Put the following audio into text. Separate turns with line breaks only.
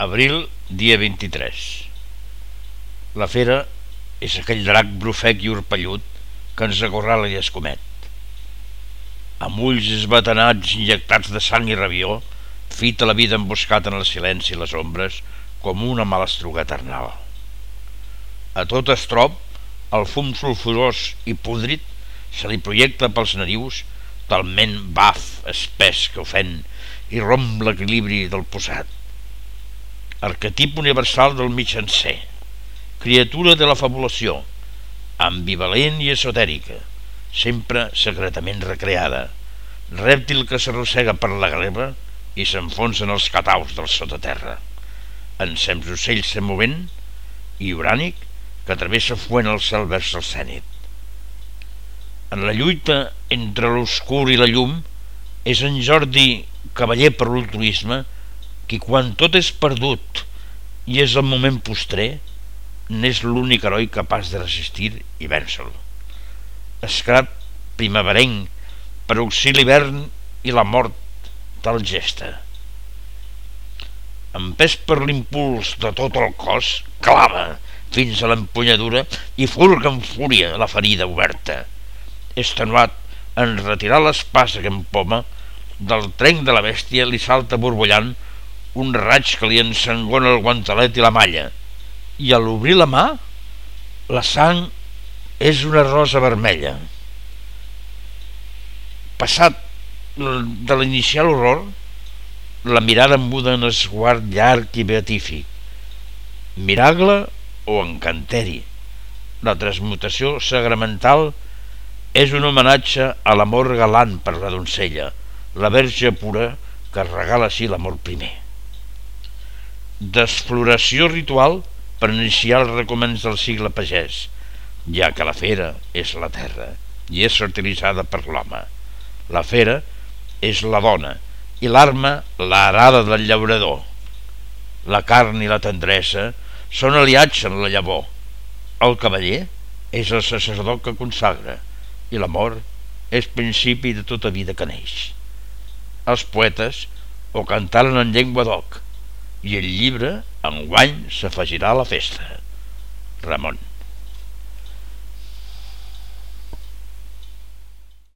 Abril, dia 23. La fera és aquell drac brufec i orpellut que ens acorrala i escomet. Amb ulls esbatanats injectats de sang i rabió, fita la vida emboscat en el silenci i les ombres com una malastruga eternal. A tot estrop, el fum sulfurós i podrit se li projecta pels narius talment baf espès que ofèn i romp l'equilibri del posat arquetip universal del mitjancer, criatura de la fabulació, ambivalent i esotèrica, sempre secretament recreada, rèptil que s'arrossega per la greba i s'enfonsa en els cataus del sotaterra, ensems ocell semovent i urànic que travessa fuent el cel vers el cènit. En la lluita entre l'oscur i la llum és en Jordi, cavaller per l'ultruisme, qui quan tot és perdut i és el moment postrer n'és l'únic heroi capaç de resistir i vèncer-lo. Escrat primaverenc per auxili l'hivern i la mort tal gesta. Empès per l'impuls de tot el cos, clava fins a l'empunyadura i furga amb fúria la ferida oberta. Estenuat en retirar l'espasa que empoma, del trenc de la bèstia li salta borbullant un raig que li ensangona el guantalet i la malla. I a l'obrir la mà la sang és una rosa vermella. Passat de l'inicial horror la mirada muda en esguard llarg i beatífic miracle o encanteri. La transmutació sagramental és un homenatge a l'amor galant per la doncella la verge pura que regala així l'amor primer d'exploració ritual per iniciar els recomens del sigle pagès, ja que la fera és la terra i és fertilitzada per l'home. La fera és la dona i l'arma l'arada del llaurador. La carn i la tendresa són aliats en la llavor. El cavaller és el sacerdot que consagra i l'amor és principi de tota vida que neix. Els poetes ho cantaren en llengua d'oc, i el llibre enguany s'afegirà a la festa. Ramon.